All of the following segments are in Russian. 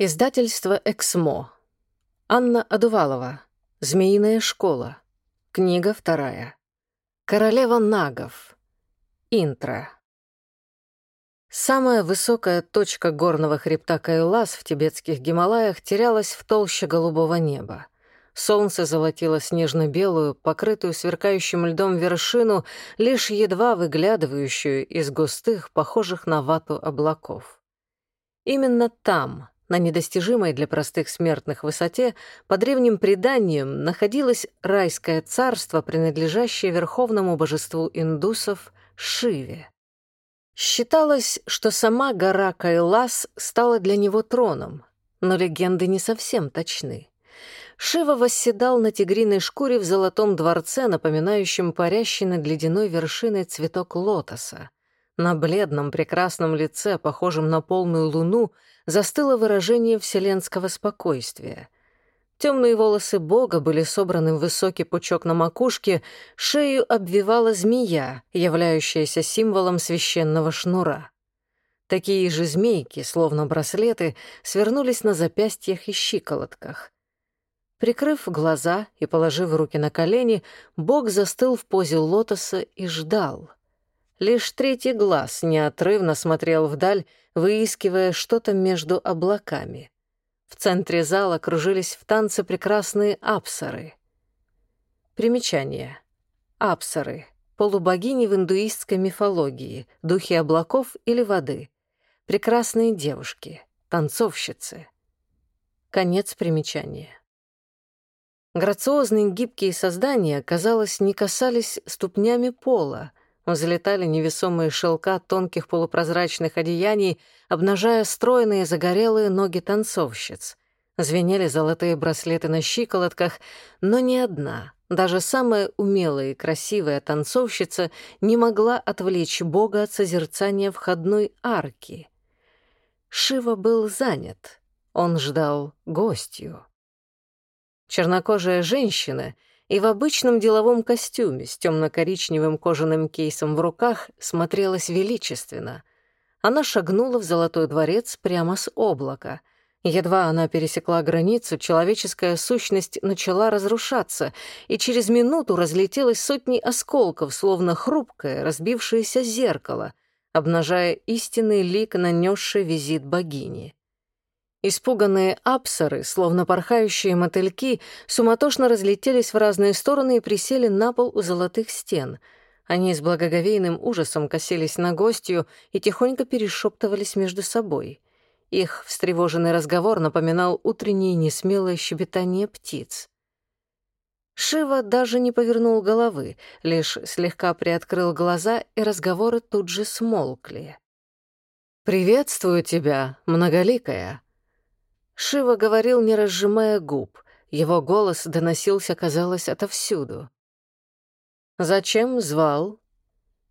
Издательство «Эксмо». Анна Адувалова. «Змеиная школа». Книга вторая. «Королева нагов». Интро. Самая высокая точка горного хребта Кайлас в тибетских Гималаях терялась в толще голубого неба. Солнце золотило снежно-белую, покрытую сверкающим льдом вершину, лишь едва выглядывающую из густых, похожих на вату облаков. Именно там, на недостижимой для простых смертных высоте, по древним преданиям, находилось райское царство, принадлежащее верховному божеству индусов Шиве. Считалось, что сама гора Кайлас стала для него троном, но легенды не совсем точны. Шива восседал на тигриной шкуре в золотом дворце, напоминающем парящий над ледяной вершиной цветок лотоса. На бледном прекрасном лице, похожем на полную луну, застыло выражение вселенского спокойствия. Темные волосы Бога были собраны в высокий пучок на макушке, шею обвивала змея, являющаяся символом священного шнура. Такие же змейки, словно браслеты, свернулись на запястьях и щиколотках. Прикрыв глаза и положив руки на колени, Бог застыл в позе лотоса и ждал — Лишь третий глаз неотрывно смотрел вдаль, выискивая что-то между облаками. В центре зала кружились в танце прекрасные апсары. Примечание. Апсары — полубогини в индуистской мифологии, духи облаков или воды. Прекрасные девушки, танцовщицы. Конец примечания. Грациозные гибкие создания, казалось, не касались ступнями пола, Взлетали невесомые шелка тонких полупрозрачных одеяний, обнажая стройные загорелые ноги танцовщиц. Звенели золотые браслеты на щиколотках, но ни одна, даже самая умелая и красивая танцовщица не могла отвлечь Бога от созерцания входной арки. Шива был занят, он ждал гостью. Чернокожая женщина — и в обычном деловом костюме с темно-коричневым кожаным кейсом в руках смотрелась величественно. Она шагнула в Золотой дворец прямо с облака. Едва она пересекла границу, человеческая сущность начала разрушаться, и через минуту разлетелась сотни осколков, словно хрупкое, разбившееся зеркало, обнажая истинный лик, нанесший визит богини. Испуганные апсары, словно порхающие мотыльки, суматошно разлетелись в разные стороны и присели на пол у золотых стен. Они с благоговейным ужасом косились на гостью и тихонько перешептывались между собой. Их встревоженный разговор напоминал утреннее несмелое щебетание птиц. Шива даже не повернул головы, лишь слегка приоткрыл глаза, и разговоры тут же смолкли. «Приветствую тебя, многоликая», Шива говорил, не разжимая губ. Его голос доносился, казалось, отовсюду. «Зачем звал?»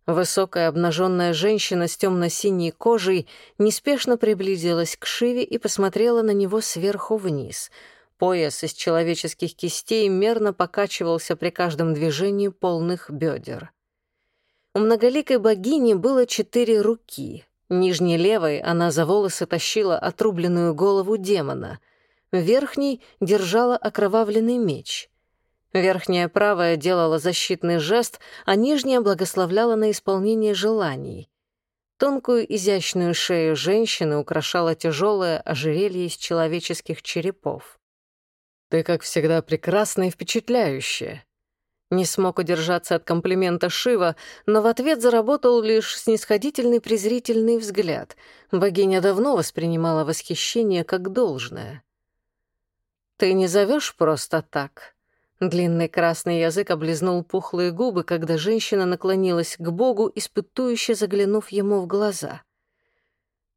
Высокая обнаженная женщина с темно-синей кожей неспешно приблизилась к Шиве и посмотрела на него сверху вниз. Пояс из человеческих кистей мерно покачивался при каждом движении полных бедер. У многоликой богини было четыре руки, Нижней левой она за волосы тащила отрубленную голову демона. Верхней держала окровавленный меч. Верхняя правая делала защитный жест, а нижняя благословляла на исполнение желаний. Тонкую изящную шею женщины украшало тяжелое ожерелье из человеческих черепов. «Ты, как всегда, прекрасна и впечатляющая», не смог удержаться от комплимента Шива, но в ответ заработал лишь снисходительный презрительный взгляд. Богиня давно воспринимала восхищение как должное. «Ты не зовешь просто так?» Длинный красный язык облизнул пухлые губы, когда женщина наклонилась к Богу, испытующе заглянув ему в глаза.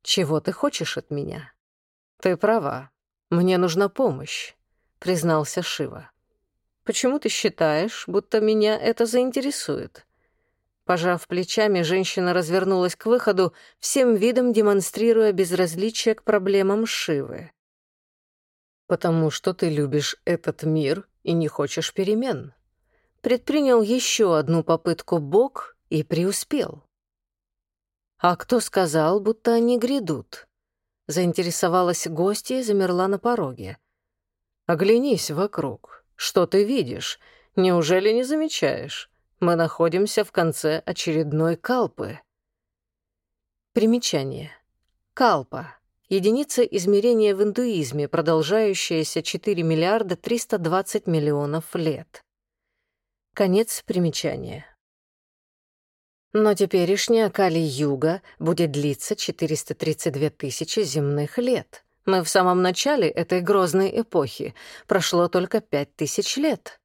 «Чего ты хочешь от меня?» «Ты права. Мне нужна помощь», — признался Шива. Почему ты считаешь, будто меня это заинтересует?» Пожав плечами, женщина развернулась к выходу, всем видом демонстрируя безразличие к проблемам Шивы. «Потому что ты любишь этот мир и не хочешь перемен». Предпринял еще одну попытку Бог и преуспел. «А кто сказал, будто они грядут?» заинтересовалась гостья и замерла на пороге. «Оглянись вокруг. Что ты видишь? Неужели не замечаешь? Мы находимся в конце очередной калпы». Примечание. Калпа. Единица измерения в индуизме, продолжающаяся 4 миллиарда 320 миллионов лет. Конец примечания. Но теперешняя Кали-Юга будет длиться 432 тысячи земных лет. Мы в самом начале этой грозной эпохи. Прошло только пять тысяч лет.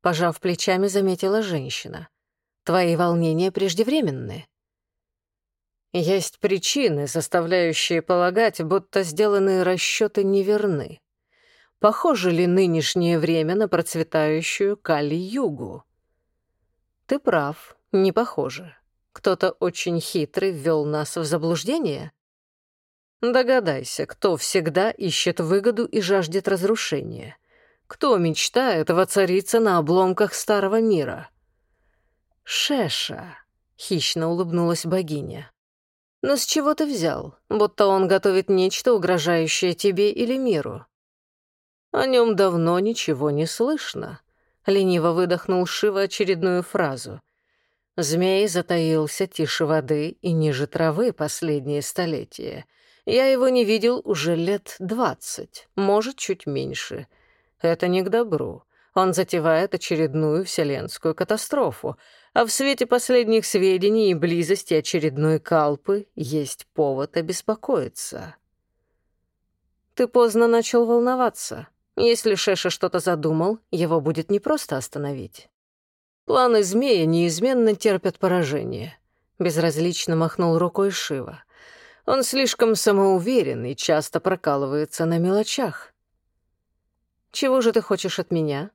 Пожав плечами, заметила женщина. Твои волнения преждевременны. Есть причины, заставляющие полагать, будто сделанные расчеты неверны. Похоже ли нынешнее время на процветающую Кали-Югу? Ты прав, не похоже. Кто-то очень хитрый ввел нас в заблуждение? Догадайся, кто всегда ищет выгоду и жаждет разрушения. Кто мечтает воцариться на обломках старого мира? Шеша, хищно улыбнулась богиня. Но с чего ты взял, будто он готовит нечто, угрожающее тебе или миру? О нем давно ничего не слышно. Лениво выдохнул Шива очередную фразу. Змей затаился тише воды и ниже травы последние столетия. Я его не видел уже лет двадцать, может, чуть меньше. Это не к добру. Он затевает очередную вселенскую катастрофу, а в свете последних сведений и близости очередной калпы есть повод обеспокоиться. Ты поздно начал волноваться. Если Шеша что-то задумал, его будет непросто остановить. Планы змея неизменно терпят поражение. Безразлично махнул рукой Шива. Он слишком самоуверен и часто прокалывается на мелочах. Чего же ты хочешь от меня?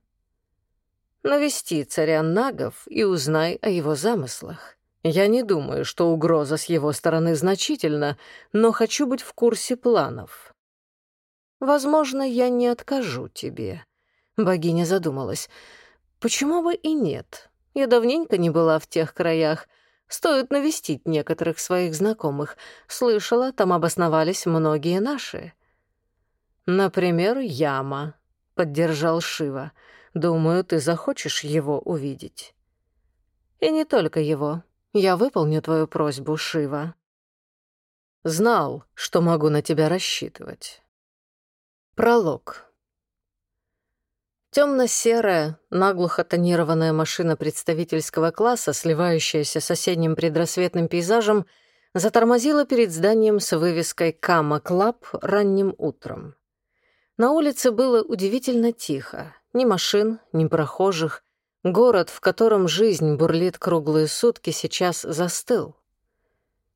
Навести царя Нагов и узнай о его замыслах. Я не думаю, что угроза с его стороны значительна, но хочу быть в курсе планов. Возможно, я не откажу тебе. Богиня задумалась. Почему бы и нет? Я давненько не была в тех краях. Стоит навестить некоторых своих знакомых. Слышала, там обосновались многие наши. Например, Яма, — поддержал Шива. Думаю, ты захочешь его увидеть. И не только его. Я выполню твою просьбу, Шива. Знал, что могу на тебя рассчитывать. Пролог. Темно-серая, наглухо тонированная машина представительского класса, сливающаяся с соседним предрассветным пейзажем, затормозила перед зданием с вывеской «Кама Клаб» ранним утром. На улице было удивительно тихо. Ни машин, ни прохожих. Город, в котором жизнь бурлит круглые сутки, сейчас застыл.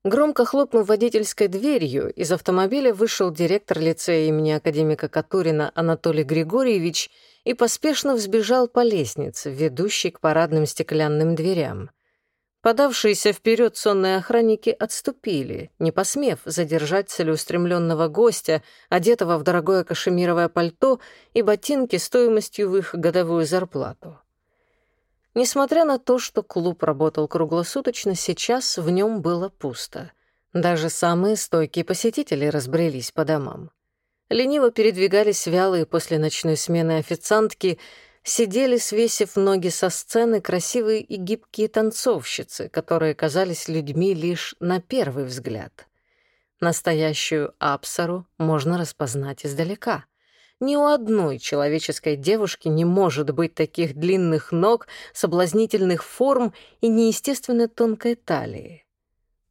Громко хлопнув водительской дверью, из автомобиля вышел директор лицея имени академика Катурина Анатолий Григорьевич и поспешно взбежал по лестнице, ведущей к парадным стеклянным дверям. Подавшиеся вперед сонные охранники отступили, не посмев задержать целеустремленного гостя, одетого в дорогое кашемировое пальто и ботинки стоимостью в их годовую зарплату. Несмотря на то, что клуб работал круглосуточно, сейчас в нем было пусто. Даже самые стойкие посетители разбрелись по домам. Лениво передвигались вялые после ночной смены официантки, сидели, свесив ноги со сцены, красивые и гибкие танцовщицы, которые казались людьми лишь на первый взгляд. Настоящую Апсару можно распознать издалека — ни у одной человеческой девушки не может быть таких длинных ног, соблазнительных форм и неестественно тонкой талии.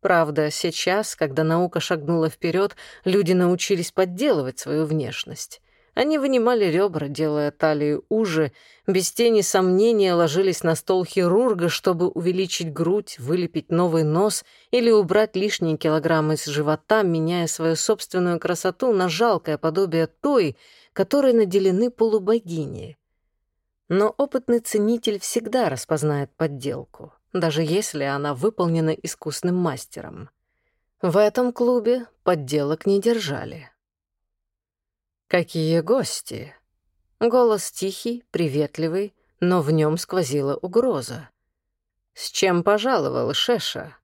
Правда, сейчас, когда наука шагнула вперед, люди научились подделывать свою внешность. Они вынимали ребра, делая талию уже, без тени сомнения ложились на стол хирурга, чтобы увеличить грудь, вылепить новый нос или убрать лишние килограммы с живота, меняя свою собственную красоту на жалкое подобие той, которой наделены полубогини. Но опытный ценитель всегда распознает подделку, даже если она выполнена искусным мастером. В этом клубе подделок не держали. «Какие гости!» Голос тихий, приветливый, но в нем сквозила угроза. «С чем пожаловал, Шеша?»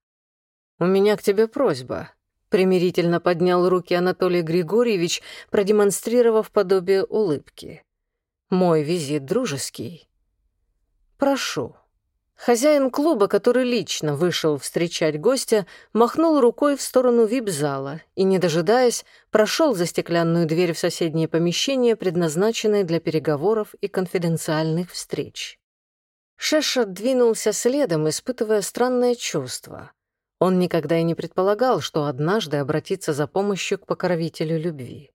«У меня к тебе просьба. примирительно поднял руки Анатолий Григорьевич, продемонстрировав подобие улыбки. Мой визит дружеский. Прошу. Хозяин клуба, который лично вышел встречать гостя, махнул рукой в сторону вип-зала и, не дожидаясь, прошел за стеклянную дверь в соседнее помещение, предназначенное для переговоров и конфиденциальных встреч. Шеша двинулся следом, испытывая странное чувство. Он никогда и не предполагал, что однажды обратится за помощью к покровителю любви.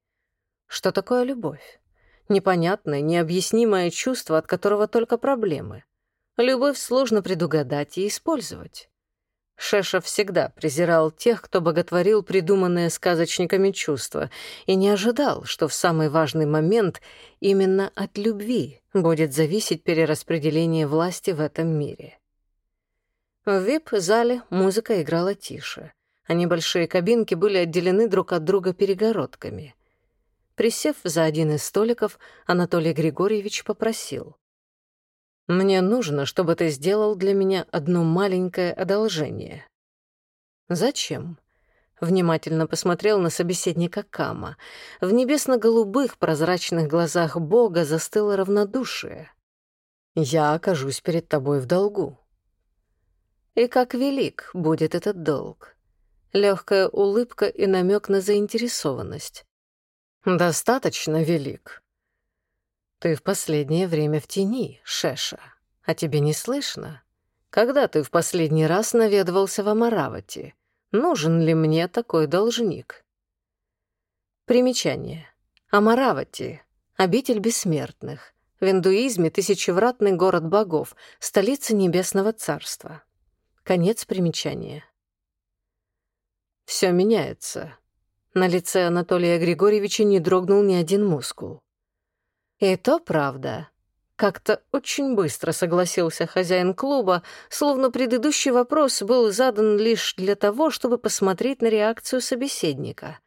Что такое любовь? Непонятное, необъяснимое чувство, от которого только проблемы — Любовь сложно предугадать и использовать. Шеша всегда презирал тех, кто боготворил придуманные сказочниками чувства, и не ожидал, что в самый важный момент именно от любви будет зависеть перераспределение власти в этом мире. В вип-зале музыка играла тише, а небольшие кабинки были отделены друг от друга перегородками. Присев за один из столиков, Анатолий Григорьевич попросил. Мне нужно, чтобы ты сделал для меня одно маленькое одолжение». «Зачем?» Внимательно посмотрел на собеседника Кама. В небесно-голубых прозрачных глазах Бога застыло равнодушие. «Я окажусь перед тобой в долгу». «И как велик будет этот долг?» Легкая улыбка и намек на заинтересованность. «Достаточно велик. Ты в последнее время в тени, Шеша. А тебе не слышно? Когда ты в последний раз наведывался в Амаравати? Нужен ли мне такой должник? Примечание. Амаравати — обитель бессмертных. В индуизме тысячевратный город богов, столица небесного царства. Конец примечания. Все меняется. На лице Анатолия Григорьевича не дрогнул ни один мускул. «И то правда». Как-то очень быстро согласился хозяин клуба, словно предыдущий вопрос был задан лишь для того, чтобы посмотреть на реакцию собеседника.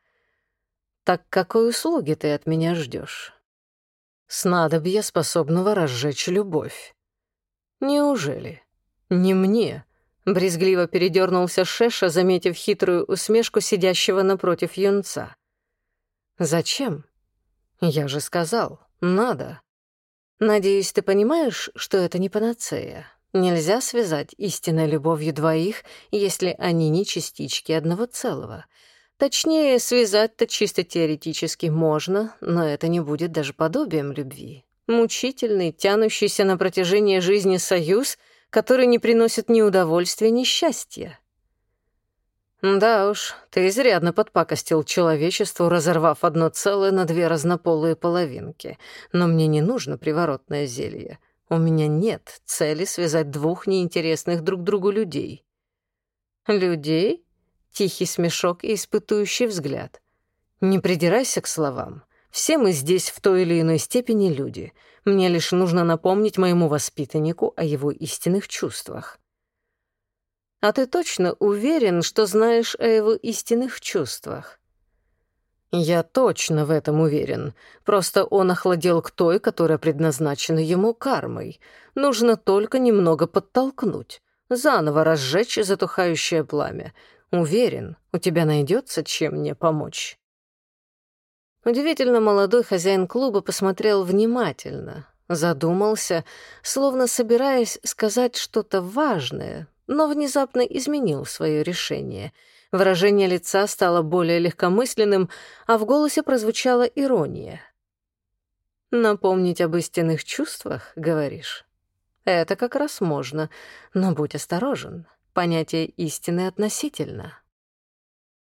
«Так какой услуги ты от меня ждешь? «Снадобье, способного разжечь любовь». «Неужели? Не мне?» — брезгливо передернулся Шеша, заметив хитрую усмешку сидящего напротив юнца. «Зачем? Я же сказал, надо. Надеюсь, ты понимаешь, что это не панацея. Нельзя связать истинной любовью двоих, если они не частички одного целого. Точнее, связать-то чисто теоретически можно, но это не будет даже подобием любви. Мучительный, тянущийся на протяжении жизни союз, который не приносит ни удовольствия, ни счастья. «Да уж, ты изрядно подпакостил человечеству, разорвав одно целое на две разнополые половинки. Но мне не нужно приворотное зелье. У меня нет цели связать двух неинтересных друг другу людей». «Людей?» — тихий смешок и испытующий взгляд. «Не придирайся к словам. Все мы здесь в той или иной степени люди. Мне лишь нужно напомнить моему воспитаннику о его истинных чувствах». А ты точно уверен, что знаешь о его истинных чувствах? Я точно в этом уверен. Просто он охладел к той, которая предназначена ему кармой. Нужно только немного подтолкнуть, заново разжечь затухающее пламя. Уверен, у тебя найдется чем мне помочь. Удивительно молодой хозяин клуба посмотрел внимательно, задумался, словно собираясь сказать что-то важное, но внезапно изменил свое решение. Выражение лица стало более легкомысленным, а в голосе прозвучала ирония. «Напомнить об истинных чувствах, говоришь? Это как раз можно, но будь осторожен. Понятие истины относительно».